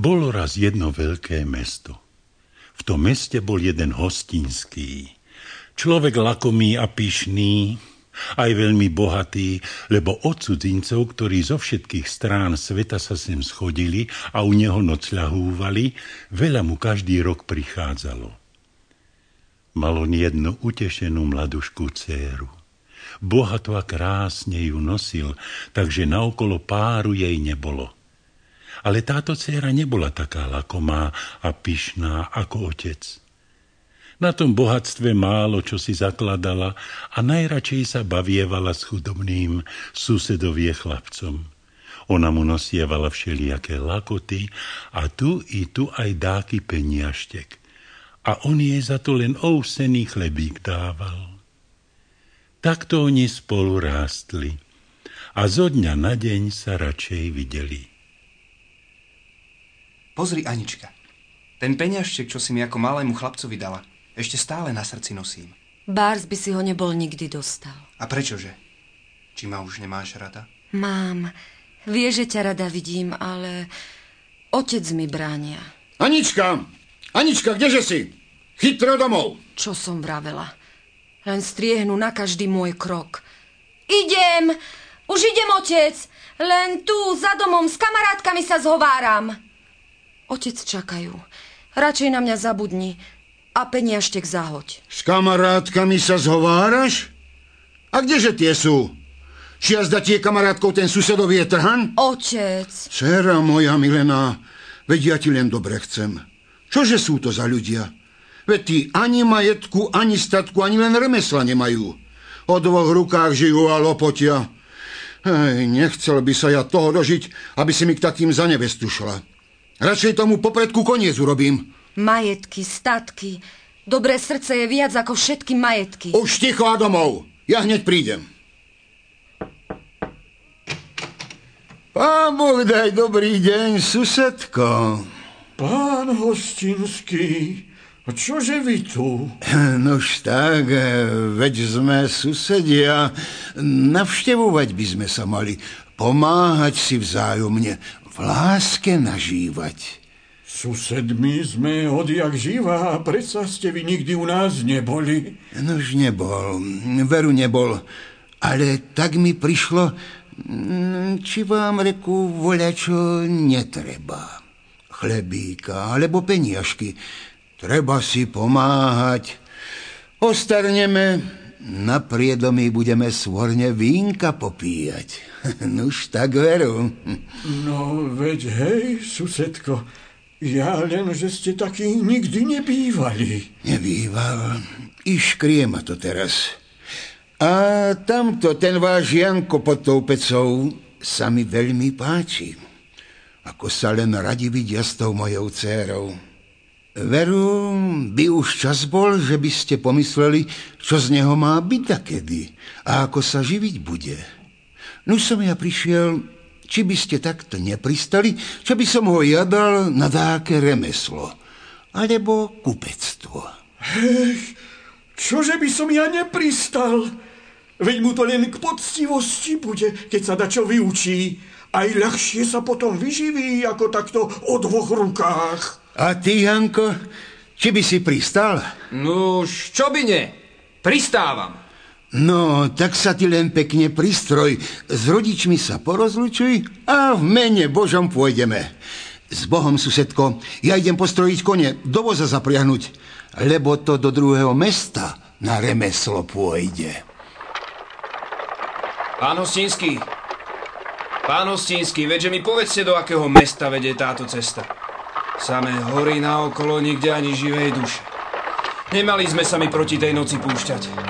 Bolo raz jedno veľké mesto. V tom meste bol jeden hostinský. Človek lakomý a pyšný, aj veľmi bohatý, lebo od cudzincov, ktorí zo všetkých strán sveta sa sem schodili a u neho nocľahúvali, veľa mu každý rok prichádzalo. Mal on jednu utešenú mladušku dceru. Bohato a krásne ju nosil, takže naokolo páru jej nebolo – ale táto dcera nebola taká lakomá a pyšná ako otec. Na tom bohatstve málo čo si zakladala a najradšej sa bavievala s chudobným susedovie chlapcom. Ona mu nosievala všelijaké lakoty a tu i tu aj dáky peniaštek. A on jej za to len ousený chlebík dával. Takto oni spolu rástli a zo dňa na deň sa radšej videli. Pozri, Anička. Ten peňažček, čo si mi ako malému chlapcovi dala, ešte stále na srdci nosím. Bárs by si ho nebol nikdy dostal. A prečože? Či ma už nemáš rada? Mám. Vie, že ťa rada vidím, ale otec mi bránia. Anička! Anička, kdeže si? Chytro domov! Čo som vravela? Len striehnu na každý môj krok. Idem! Už idem, otec! Len tu, za domom, s kamarátkami sa zhováram. Otec čakajú. Radšej na mňa zabudni a peniažtek zahoď. S kamarátkami sa zhováraš? A kdeže tie sú? Či jazda tie kamarátkou ten susedový je trhan? Otec. Cera moja milená, veď ja ti len dobre chcem. Čože sú to za ľudia? Veď ty ani majetku, ani statku, ani len remesla nemajú. O dvoch rukách žijú a lopotia. Hej, nechcel by sa ja toho dožiť, aby si mi k takým za nevestu šla. Radšej tomu popredku koniec urobím. Majetky, statky. Dobré srdce je viac ako všetky majetky. Už ticho a domov. Ja hneď prídem. Pán Boh, daj dobrý deň, susedko. Pán Hostinský, čože vy tu? Nož tak, veď sme susedia. Navštevovať by sme sa mali, pomáhať si vzájomne, v láske nažívať. Susedmi sme odjak živá, predsa ste vy nikdy u nás neboli. Nož nebol, veru nebol, ale tak mi prišlo, či vám reku voľačo netreba. Chlebíka alebo peniažky. Treba si pomáhať. Ostarneme, na priedomí budeme svorne vínka popíjať. Nuž tak veru. No, veď hej, susedko, ja len, že ste takí nikdy nebývali. Nebýval. I škrie ma to teraz. A tamto, ten váš Janko pod tou pecou, sa mi veľmi páči. Ako sa len radi vidia s tou mojou dcérou. Veru, by už čas bol, že by ste pomysleli, čo z neho má byť takedy a ako sa živiť bude. No som ja prišiel, či by ste takto nepristali, čo by som ho jadal na dáke remeslo, alebo kupectvo. Hej, čože by som ja nepristal? Veď mu to len k poctivosti bude, keď sa dačo vyučí. Aj ľahšie sa potom vyživí, ako takto o dvoch rukách. A ty, Janko, či by si pristal? No, čo by ne? Pristávam. No, tak sa ty len pekne pristroj. S rodičmi sa porozlučuj a v mene Božom pôjdeme. S Bohom, susedko, ja idem postrojiť kone, do voza zapriahnuť, lebo to do druhého mesta na remeslo pôjde. Pán Hostinský, pán Hostinský, veďže mi povedzte, do akého mesta vedie táto cesta. Samé hory naokolo, nikde ani živej duše. Nemali sme sa mi proti tej noci púšťať.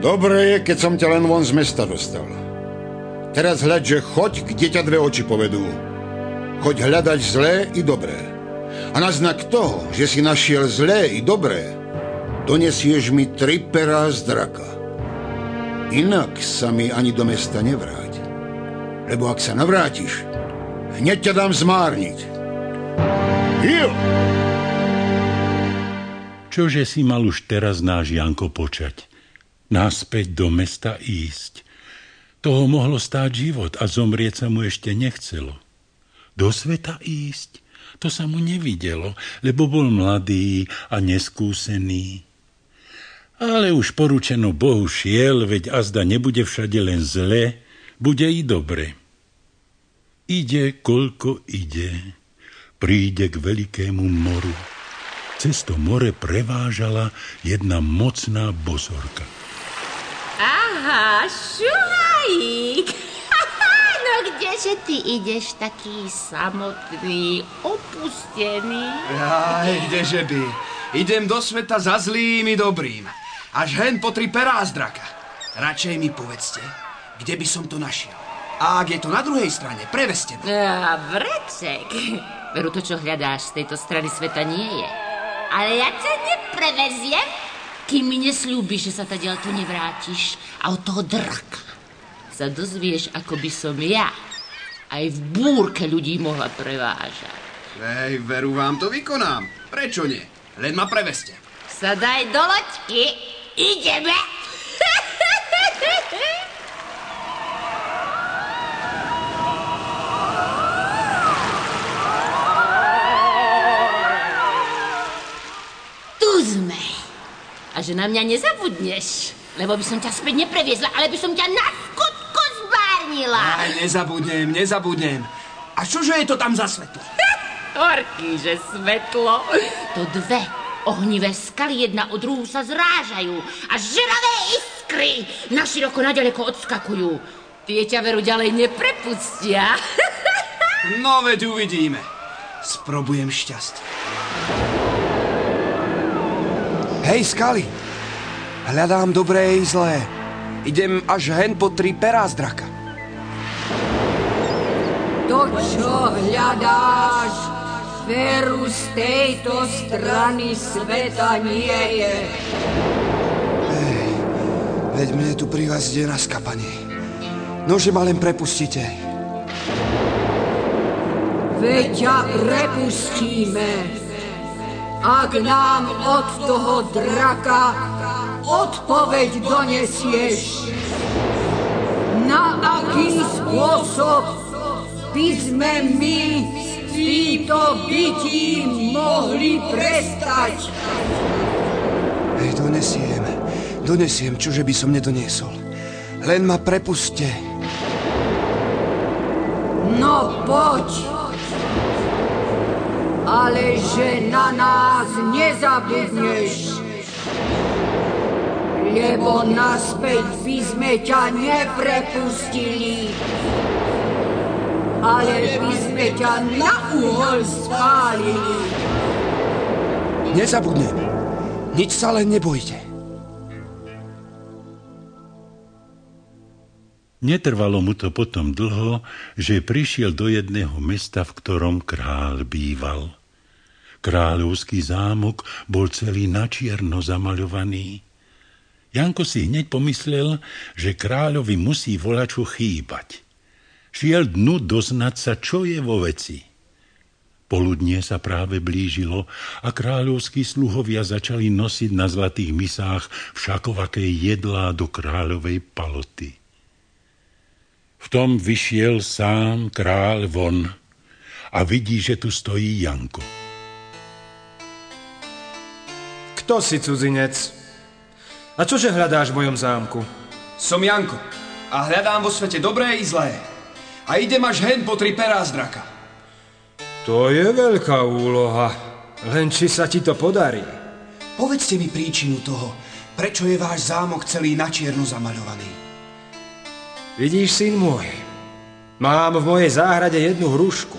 Dobre je, keď som ťa len von z mesta dostal. Teraz hľad, že choď, kde ťa dve oči povedú. Choď hľadať zlé i dobré. A na znak toho, že si našiel zlé i dobré, donesieš mi tri perá z draka. Inak sa mi ani do mesta nevráť lebo ak sa navrátiš, hneď ťa dám zmárniť. Jo! Čože si mal už teraz náš Janko počať? Náspäť do mesta ísť? Toho mohlo stáť život a zomrieť sa mu ešte nechcelo. Do sveta ísť, to sa mu nevidelo, lebo bol mladý a neskúsený. Ale už poručeno Bohu šiel, veď azda nebude všade len zle, bude i dobre. Ide, koľko ide, príde k veľkému moru. Cez to more prevážala jedna mocná bosorka. Aha, šuhajík! No kdeže ty ideš taký samotný, opustený? Aj, kdeže by. Idem do sveta za zlým i dobrým. Až hen po tri perá z draka. Radšej mi povedzte, kde by som to našiel. A ak je to na druhej strane, preveste ma. A vrecek. Veru to, čo hľadáš z tejto strany sveta, nie je. Ale ja ťa nepreveziem, kým mi nesľúbiš, že sa ta tu nevrátiš a od toho draka sa dozvieš, ako by som ja aj v búrke ľudí mohla prevážať. Hej, veru vám to vykonám. Prečo nie? Len ma preveste. Sadaj do loďky. Ideme. Že na mňa nezabudneš, lebo by som ťa späť nepreviezla, ale by som ťa na zranila. Aj, nezabudnem, nezabudnem. A čože je to tam za svetlo? Horký, že svetlo. To dve ohnivé skaly jedna od druhú sa zrážajú a žeravé iskry na široko naďaleko odskakujú. Tie ťa veru ďalej neprepustia. no veď uvidíme. Sprobujem šťastie. Hej, skaly. Hľadám dobré i zlé. Idem až hen po tri perá z draka. To, čo hľadáš, veru z tejto strany sveta nie je. Hej, veď mne tu pri vás ide na skapanie. Nože ma len prepustite. Veď ťa prepustíme, ak nám od toho draka odpoveď donesieš. Na aký spôsob by sme my s týmto bytím mohli prestať. Donesiem, donesiem, čože by som nedoniesol. Len ma prepuste. No poď. Ale že na nás nezabudneš. Lebo naspäť by sme ťa neprepustili ale by sme ťa na úhol spálili. Nezabudnem. Nič sa len nebojte. Netrvalo mu to potom dlho, že prišiel do jedného mesta, v ktorom král býval. Kráľovský zámok bol celý načierno zamaľovaný. Janko si hneď pomyslel, že kráľovi musí volačo chýbať šiel dnu doznať sa, čo je vo veci. Poludnie sa práve blížilo a kráľovskí sluhovia začali nosiť na zlatých misách všakovaké jedlá do kráľovej paloty. V tom vyšiel sám kráľ von a vidí, že tu stojí Janko. Kto si cudzinec? A čože hľadáš v mojom zámku? Som Janko a hľadám vo svete dobré i zlé a idem až hen po tri perá z draka. To je veľká úloha, len či sa ti to podarí. Povedzte mi príčinu toho, prečo je váš zámok celý na čierno zamaľovaný. Vidíš, syn môj, mám v mojej záhrade jednu hrušku,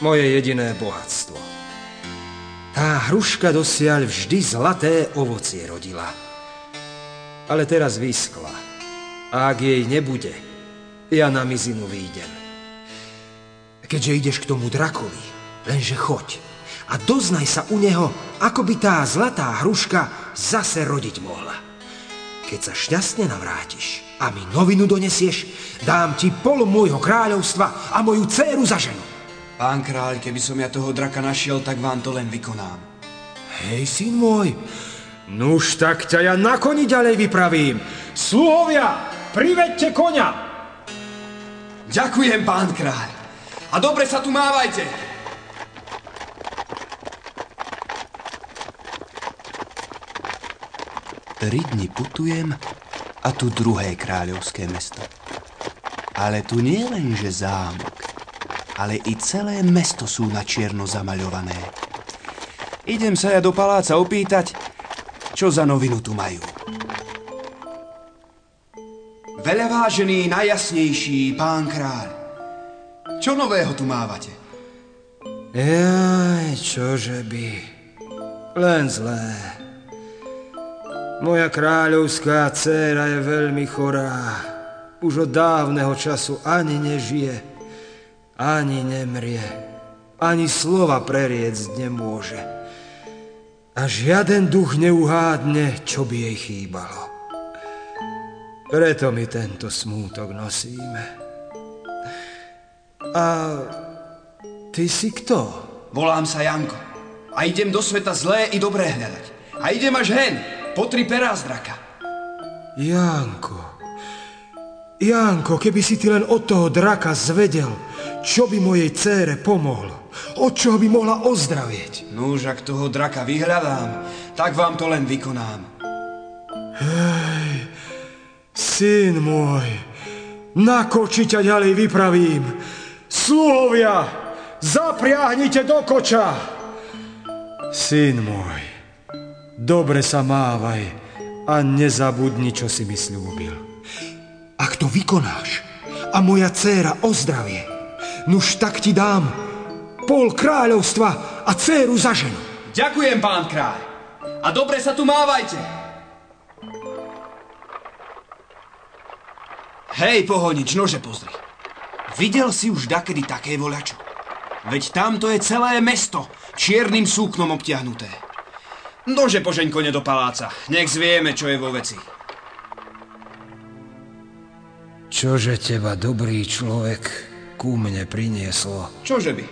moje jediné bohatstvo. Tá hruška dosiaľ vždy zlaté ovocie rodila. Ale teraz vyskla. A ak jej nebude, ja na mizinu výjdem. Keďže ideš k tomu drakovi, lenže choď a doznaj sa u neho, ako by tá zlatá hruška zase rodiť mohla. Keď sa šťastne navrátiš a mi novinu donesieš, dám ti pol môjho kráľovstva a moju dceru za ženu. Pán kráľ, keby som ja toho draka našiel, tak vám to len vykonám. Hej, syn môj, nuž tak ťa ja na koni ďalej vypravím. Sluhovia, privedte konia! Ďakujem, pán kráľ. A dobre sa tu mávajte. Tri dni putujem a tu druhé kráľovské mesto. Ale tu nie len, že zámok, ale i celé mesto sú na čierno zamaľované. Idem sa ja do paláca opýtať, čo za novinu tu majú. Veľavážený, najjasnejší pán kráľ. Čo nového tu mávate? Jaj, čože by. Len zlé. Moja kráľovská dcéra je veľmi chorá. Už od dávneho času ani nežije, ani nemrie, ani slova preriec nemôže. A žiaden duch neuhádne, čo by jej chýbalo. Preto mi tento smútok nosíme. A ty si kto? Volám sa Janko. A idem do sveta zlé i dobré hľadať. A idem až hen, po tri perá z draka. Janko, Janko, keby si ty len od toho draka zvedel, čo by mojej cére pomohlo, od čoho by mohla ozdravieť. Núž, ak toho draka vyhľadám, tak vám to len vykonám. Hej, syn môj, na koči ťa ďalej vypravím. Sluhovia, zapriahnite do koča. Syn môj, dobre sa mávaj a nezabudni, čo si mi slúbil. Ak to vykonáš a moja dcéra ozdravie, nuž tak ti dám pol kráľovstva a dcéru za ženu. Ďakujem, pán kráľ. A dobre sa tu mávajte. Hej, pohonič, nože pozri. Videl si už dakedy také voľačo? Veď tamto je celé mesto, čiernym súknom obtiahnuté. Nože požeň kone do paláca, nech zvieme, čo je vo veci. Čože teba dobrý človek ku mne prinieslo? Čože by?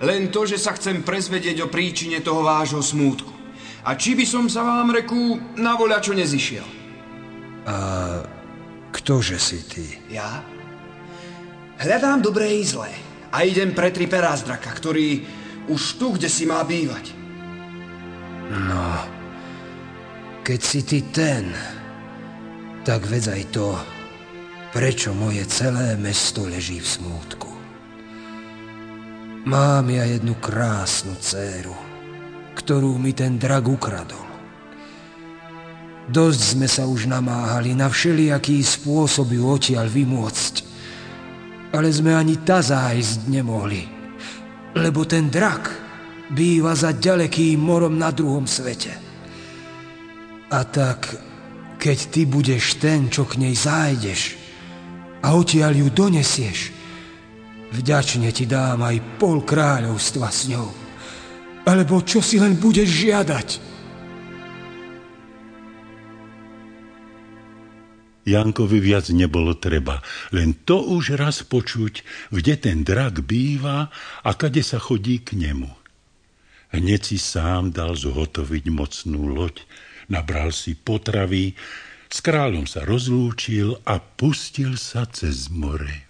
Len to, že sa chcem prezvedieť o príčine toho vášho smútku. A či by som sa vám, reku, na voľačo nezišiel? A ktože si ty? Ja? Hľadám dobré i zlé. A idem pre tri perá z draka, ktorý už tu, kde si má bývať. No, keď si ty ten, tak vedz aj to, prečo moje celé mesto leží v smútku. Mám ja jednu krásnu dceru, ktorú mi ten drak ukradol. Dosť sme sa už namáhali na všelijaký spôsob ju odtiaľ vymôcť, ale sme ani ta zájsť nemohli, lebo ten drak býva za ďalekým morom na druhom svete. A tak, keď ty budeš ten, čo k nej zájdeš a odtiaľ ju donesieš, vďačne ti dám aj pol kráľovstva s ňou. Alebo čo si len budeš žiadať. Jankovi viac nebolo treba, len to už raz počuť, kde ten drak býva a kade sa chodí k nemu. Hneď si sám dal zhotoviť mocnú loď, nabral si potravy, s kráľom sa rozlúčil a pustil sa cez more.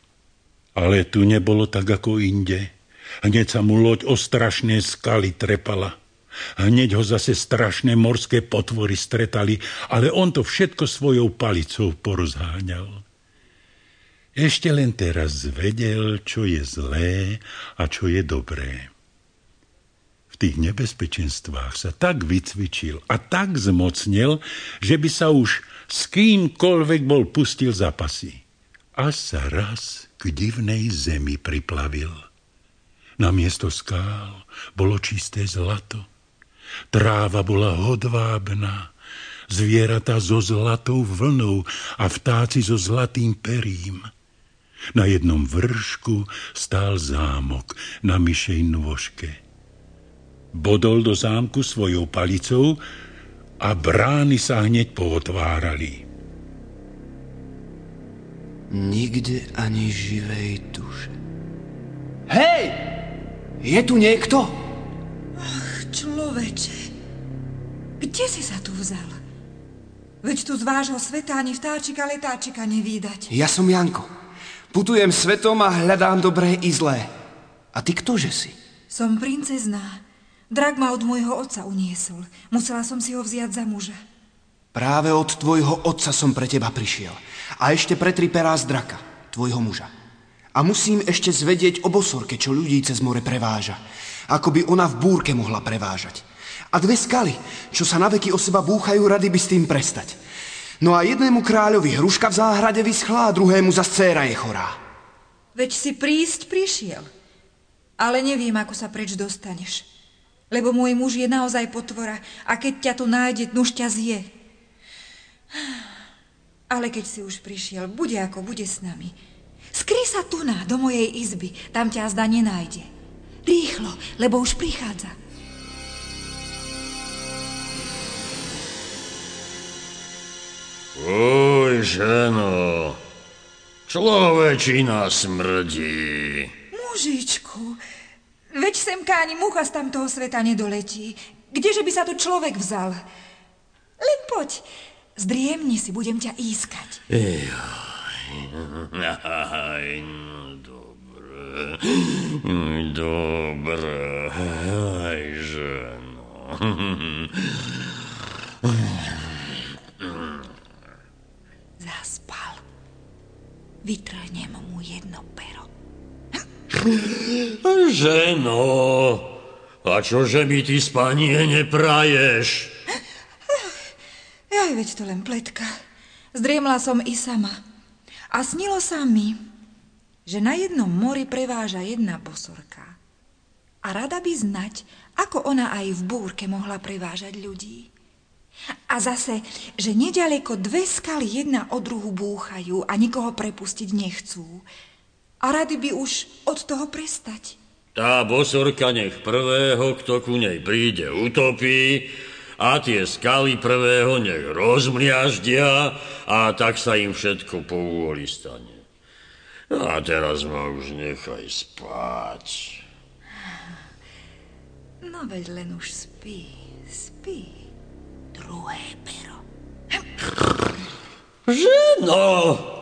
Ale tu nebolo tak ako inde. Hneď sa mu loď o strašné skaly trepala. Hneď ho zase strašné morské potvory stretali, ale on to všetko svojou palicou porozháňal. Ešte len teraz vedel, čo je zlé a čo je dobré. Tých nebezpečenstvách sa tak vycvičil a tak zmocnil, že by sa už s kýmkoľvek bol pustil zapasy. A sa raz k divnej zemi priplavil. Na miesto skál bolo čisté zlato Tráva bola hodvábna, zvieratá so zlatou vlnou a vtáci so zlatým perím. Na jednom vršku stál zámok na myšej nôžke. Bodol do zámku svojou palicou a brány sa hneď pootvárali. Nikde ani živej duše. Hej! Je tu niekto? Človeče, kde si sa tu vzal? Veď tu z vášho sveta ani vtáčika letáčika nevídať. Ja som Janko. Putujem svetom a hľadám dobré i zlé. A ty ktože si? Som princezná. Drak ma od môjho otca uniesol. Musela som si ho vziať za muža. Práve od tvojho otca som pre teba prišiel. A ešte pre tri perá z draka, tvojho muža. A musím ešte zvedieť o bosorke, čo ľudí cez more preváža. Ako by ona v búrke mohla prevážať. A dve skaly, čo sa naveky o seba búchajú, rady by s tým prestať. No a jednému kráľovi hruška v záhrade vyschlá a druhému za dcéra je chorá. Veď si prísť prišiel. Ale neviem, ako sa preč dostaneš. Lebo môj muž je naozaj potvora a keď ťa tu nájde, nuž ťa zje. Ale keď si už prišiel, bude ako bude s nami. Skry sa tu na, do mojej izby, tam ťa zda nenájde. Rýchlo, lebo už prichádza. Uj, ženo, človečina smrdí. Mužičku, veď semka ani mucha z tamtoho sveta nedoletí. Kdeže by sa tu človek vzal? Len poď, zdriemni si, budem ťa ískať. Aj, no dobre, dobre, aj ženo. Zaspal. Vytrhnem mu jedno pero. Ženo, a čože mi ty spanie nepraješ? Aj veď to len pletka. Zdriemla som i sama. A snilo sa mi, že na jednom mori preváža jedna bosorka. A rada by znať, ako ona aj v búrke mohla prevážať ľudí. A zase, že nedaleko dve skaly jedna od druhu búchajú a nikoho prepustiť nechcú. A rady by už od toho prestať. Tá bosorka nech prvého, kto ku nej príde, utopí a tie skaly prvého nech rozmliaždia a tak sa im všetko po úvoli stane. No a teraz ma už nechaj spať. No veď len už spí, spí. Druhé pero. Ženo!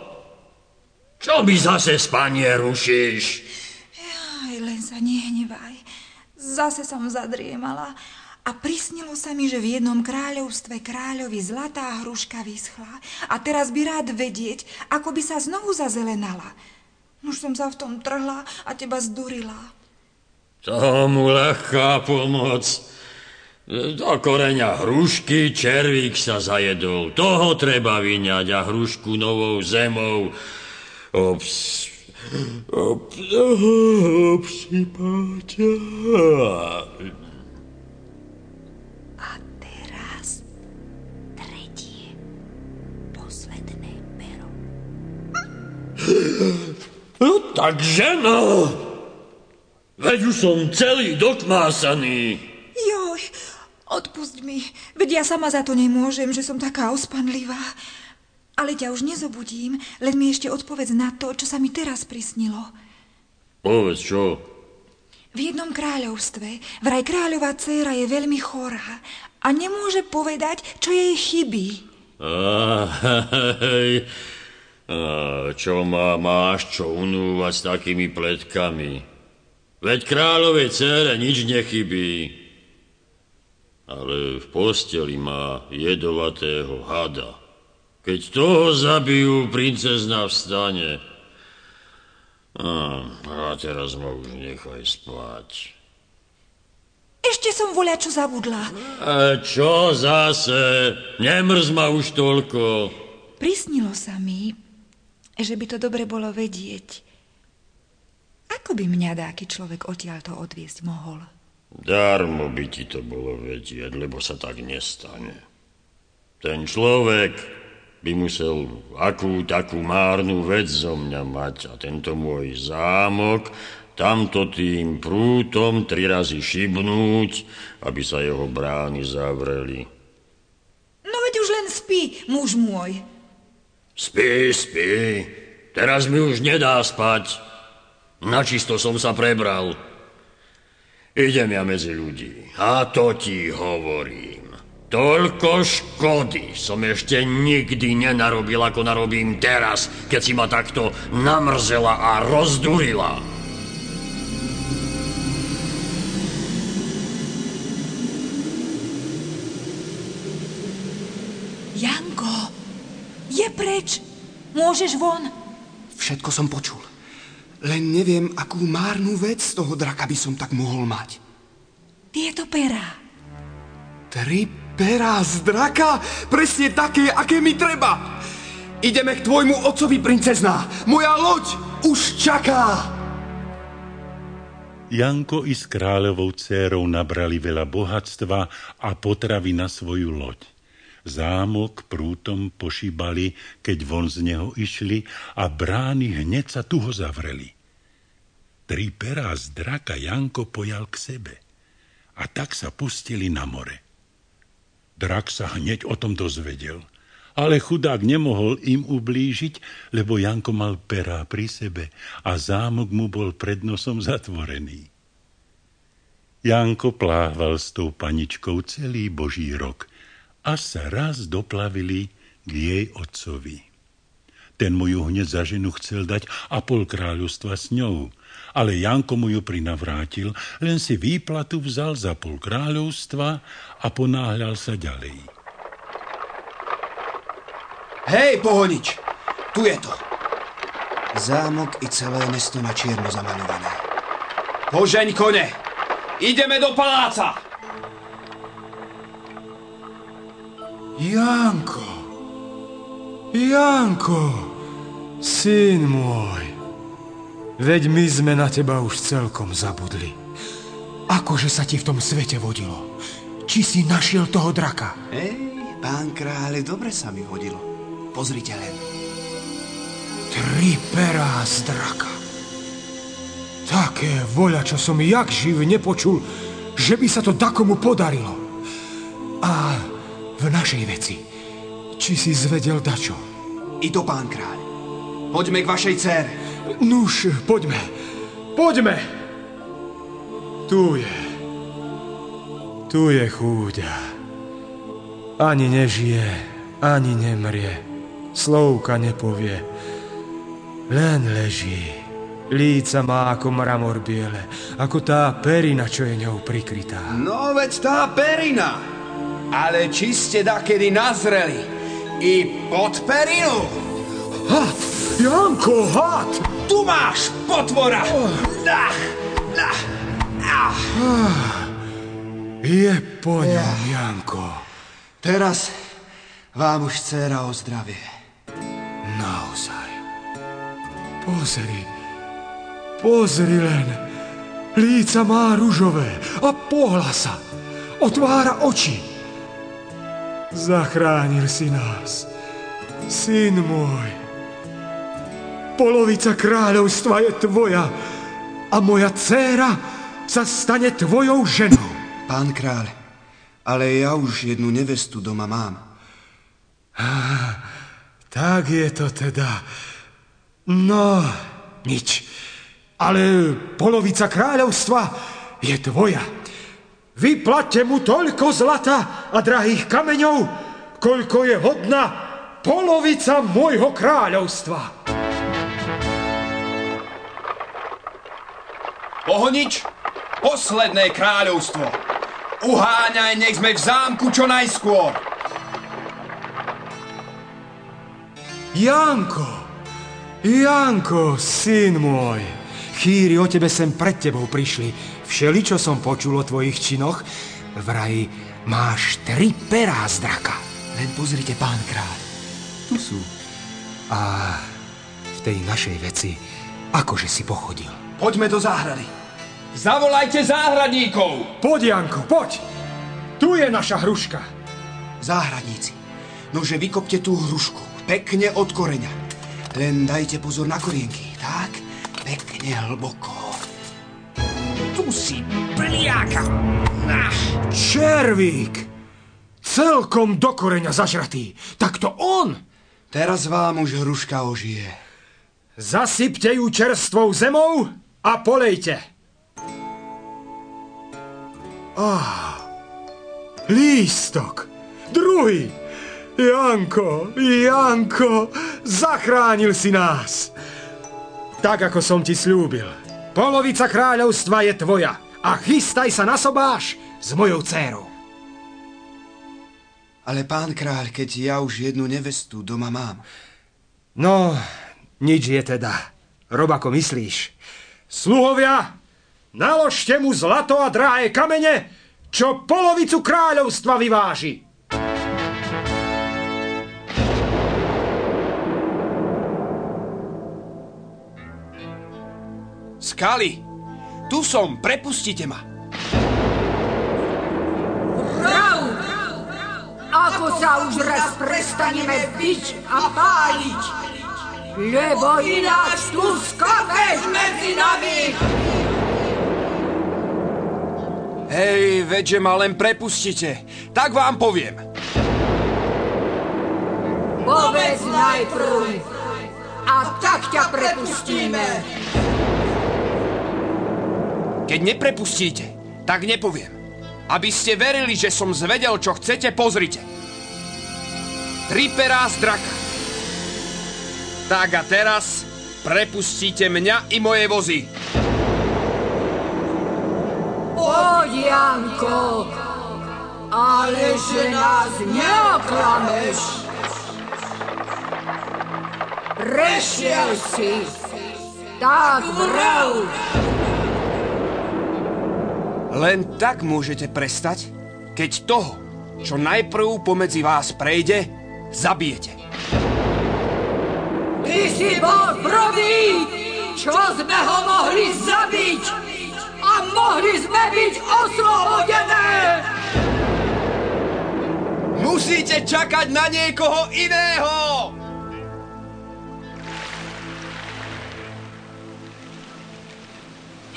Čo mi zase spanie rušíš? Aj len sa nehnevaj. Zase som zadriemala a prisnilo sa mi, že v jednom kráľovstve kráľovi zlatá hruška vyschla a teraz by rád vedieť, ako by sa znovu zazelenala. Už som sa v tom trhla a teba zdurila. Tomu ľahká pomoc. Do koreňa hrušky červík sa zajedol. Toho treba vyňať a hrušku novou zemou obs... Ob, obsypať. A teraz tretie, posledné pero. No tak ženo, veď už som celý dokmásaný. Joj, odpusť mi, veď ja sama za to nemôžem, že som taká ospanlivá. Ale ťa už nezobudím, len mi ešte odpovedz na to, čo sa mi teraz prisnilo. Povedz čo? V jednom kráľovstve vraj kráľová dcéra je veľmi chorá a nemôže povedať, čo jej chybí. Aj, a čo ma máš čo unúvať s takými pletkami? Veď kráľovej dcére nič nechybí. Ale v posteli má jedovatého hada. Keď toho zabijú, princezna vstane. A, a teraz ma už nechaj spať. Ešte som voľa čo zabudla. A čo zase? Nemrz ma už toľko. Prisnilo sa mi, že by to dobre bolo vedieť. Ako by mňa dáky človek odtiaľto odviesť mohol? Darmo by ti to bolo vedieť, lebo sa tak nestane. Ten človek by musel akú takú márnu vec zo mňa mať a tento môj zámok tamto tým prútom tri razy šibnúť, aby sa jeho brány zavreli. No veď už len spí, muž môj. Spí, spí. Teraz mi už nedá spať. Načisto som sa prebral. Idem ja medzi ľudí. A to ti hovorím. Toľko škody som ešte nikdy nenarobil, ako narobím teraz, keď si ma takto namrzela a rozdurila. Janko, je preč. Môžeš von. Všetko som počul. Len neviem, akú márnu vec z toho draka by som tak mohol mať. Tieto perá. Tri perá z draka? Presne také, aké mi treba. Ideme k tvojmu otcovi, princezná. Moja loď už čaká. Janko i s kráľovou dcérou nabrali veľa bohatstva a potravy na svoju loď. Zámok prútom pošíbali, keď von z neho išli a brány hneď sa tuho zavreli. Tri perá z draka Janko pojal k sebe a tak sa pustili na more. Drak sa hneď o tom dozvedel, ale chudák nemohol im ublížiť, lebo Janko mal perá pri sebe a zámok mu bol pred nosom zatvorený. Janko plával s tou paničkou celý boží rok – až sa raz doplavili k jej otcovi. Ten mu ju hneď za ženu chcel dať a pol kráľovstva s ňou, ale Janko mu ju prinavrátil, len si výplatu vzal za pol kráľovstva a ponáhľal sa ďalej. Hej, pohonič, tu je to. Zámok i celé mesto na čierno zamaľované. Požeň kone, ideme do paláca! Janko, Janko, syn môj, veď my sme na teba už celkom zabudli. Akože sa ti v tom svete vodilo? Či si našiel toho draka? Hej, pán kráľ, dobre sa mi hodilo. Pozrite len. Tri perá z draka. Také voľa, čo som jak živ nepočul, že by sa to takomu podarilo. A v našej veci. Či si zvedel dačo? I to, pán kráľ. Poďme k vašej cére. Nuž, poďme. Poďme. Tu je. Tu je chúďa. Ani nežije, ani nemrie. Slovka nepovie. Len leží. Líca má ako mramor biele, ako tá perina, čo je ňou prikrytá. No veď tá perina. Ale či ste kedy nazreli i pod perinu? Ha, Janko, had! Tu máš, potvora! Na, na, na. Je po ňom, Janko. Teraz vám už dcera o zdravie. Naozaj. Pozri, pozri len. Líca má ružové a pohla sa. Otvára oči. Zachránil si nás. Syn môj, polovica kráľovstva je tvoja a moja dcéra sa stane tvojou ženou. Pán kráľ, ale ja už jednu nevestu doma mám. Ah, tak je to teda. No, nič. Ale polovica kráľovstva je tvoja. Vyplatte mu toľko zlata a drahých kameňov, koľko je hodná polovica môjho kráľovstva. Pohonič, posledné kráľovstvo. Uháňaj, nech sme v zámku čo najskôr. Janko, Janko, syn môj, chýri o tebe sem pred tebou prišli Všeli, čo som počul o tvojich činoch, vraj máš tri perá z draka. Len pozrite, pán kráľ. Tu sú. A v tej našej veci, akože si pochodil. Poďme do záhrady. Zavolajte záhradníkov. Poď, Janko, poď. Tu je naša hruška. Záhradníci, nože vykopte tú hrušku. Pekne od koreňa. Len dajte pozor na korienky. Tak, pekne hlboko si, pliáka. Červík! Celkom do koreňa zažratý. Tak to on! Teraz vám už hruška ožije. Zasypte ju čerstvou zemou a polejte. Ah, lístok. Druhý! Janko, Janko, zachránil si nás. Tak, ako som ti slúbil. Polovica kráľovstva je tvoja a chystaj sa na sobáš s mojou dcérou. Ale pán kráľ, keď ja už jednu nevestu doma mám. No, nič je teda. Rob ako myslíš. Sluhovia, naložte mu zlato a drahé kamene, čo polovicu kráľovstva vyváži. Skali, tu som, prepustite ma. Rau! Ako sa už raz prestaneme byť a páliť, lebo ináč tu skapeš medzi nami. Hej, veďže ma len prepustite, tak vám poviem. Povedz najprv a tak ťa prepustíme. Keď neprepustíte, tak nepoviem. Aby ste verili, že som zvedel, čo chcete, pozrite. Tri perá z draka. Tak a teraz prepustíte mňa i moje vozy. Poď, Janko, ale že nás neoklameš. Prešiel si, tak vrav. Len tak môžete prestať, keď toho, čo najprv pomedzi vás prejde, zabijete. Ty si bol prvý, čo sme ho mohli zabiť mohli sme byť oslobodené. Musíte čakať na niekoho iného!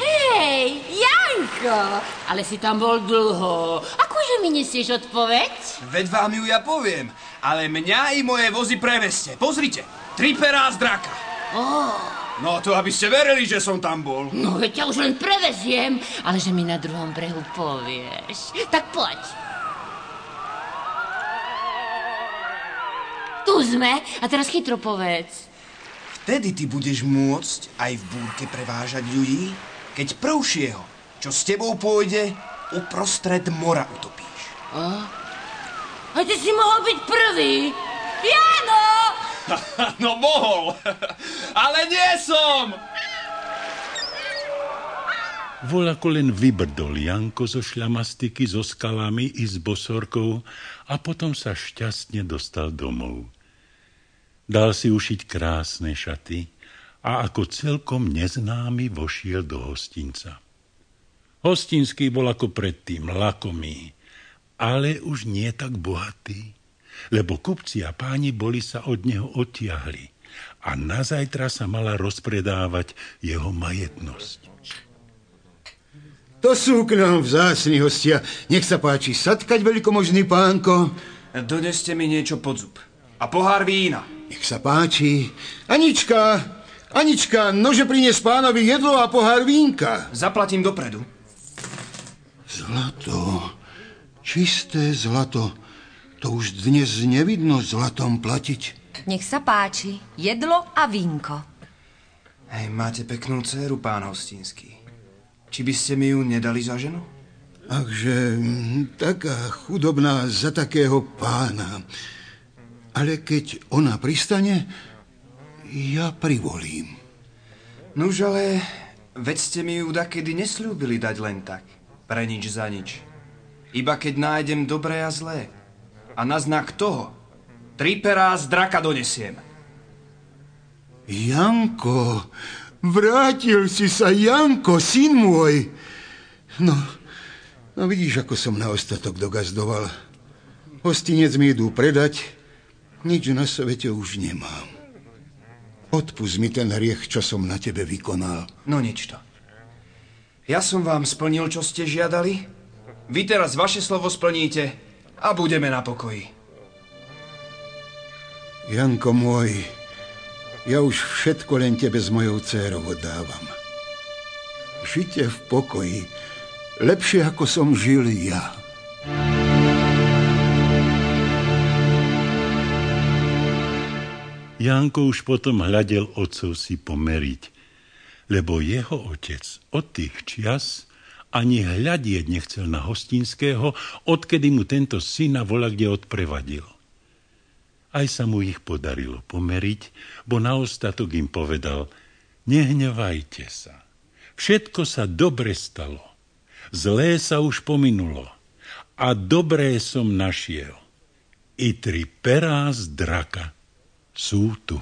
Hej, Janko, ale si tam bol dlho. Akože mi nesieš odpoveď? Veď vám ju ja poviem, ale mňa i moje vozy preveste. Pozrite, tri perá z draka. Oh. No to aby ste verili, že som tam bol. No veď ťa už len preveziem, ale že mi na druhom brehu povieš. Tak poď. Tu sme a teraz chytro povedz. Vtedy ty budeš môcť aj v búrke prevážať ľudí, keď prvšieho, čo s tebou pôjde, uprostred mora utopíš. A? A ty si mohol byť prvý. Jano! no mohol, ale nie som. Volako len vybrdol Janko zo šľamastiky, so skalami i s bosorkou a potom sa šťastne dostal domov. Dal si ušiť krásne šaty a ako celkom neznámy vošiel do hostinca. Hostinský bol ako predtým lakomý, ale už nie tak bohatý lebo kupci a páni boli sa od neho odtiahli a na zajtra sa mala rozpredávať jeho majetnosť. To sú k nám vzácni hostia. Nech sa páči sadkať, veľkomožný pánko. Doneste mi niečo pod zub. A pohár vína. Nech sa páči. Anička, Anička, nože prinies pánovi jedlo a pohár vínka. Zaplatím dopredu. Zlato, čisté zlato. To už dnes nevidno zlatom platiť. Nech sa páči, jedlo a vínko. Hej, máte peknú dceru, pán Hostinský. Či by ste mi ju nedali za ženu? Akže taká chudobná za takého pána. Ale keď ona pristane, ja privolím. Nuž ale, veď ste mi ju dakedy neslúbili dať len tak, pre nič za nič. Iba keď nájdem dobré a zlé a na znak toho tri perá z draka donesiem. Janko, vrátil si sa, Janko, syn môj. No, no vidíš, ako som na ostatok dogazdoval. Hostinec mi idú predať, nič na svete už nemám. Odpust mi ten hriech, čo som na tebe vykonal. No nič to. Ja som vám splnil, čo ste žiadali. Vy teraz vaše slovo splníte a budeme na pokoji. Janko môj, ja už všetko len tebe s mojou dcérou oddávam. Žite v pokoji, lepšie ako som žil ja. Janko už potom hľadel otcov si pomeriť, lebo jeho otec od tých čias ani hľadieť nechcel na hostinského, odkedy mu tento syna vola kde odprevadil. Aj sa mu ich podarilo pomeriť, bo na ostatok im povedal, nehnevajte sa, všetko sa dobre stalo, zlé sa už pominulo a dobré som našiel. I tri perá z draka sú tu.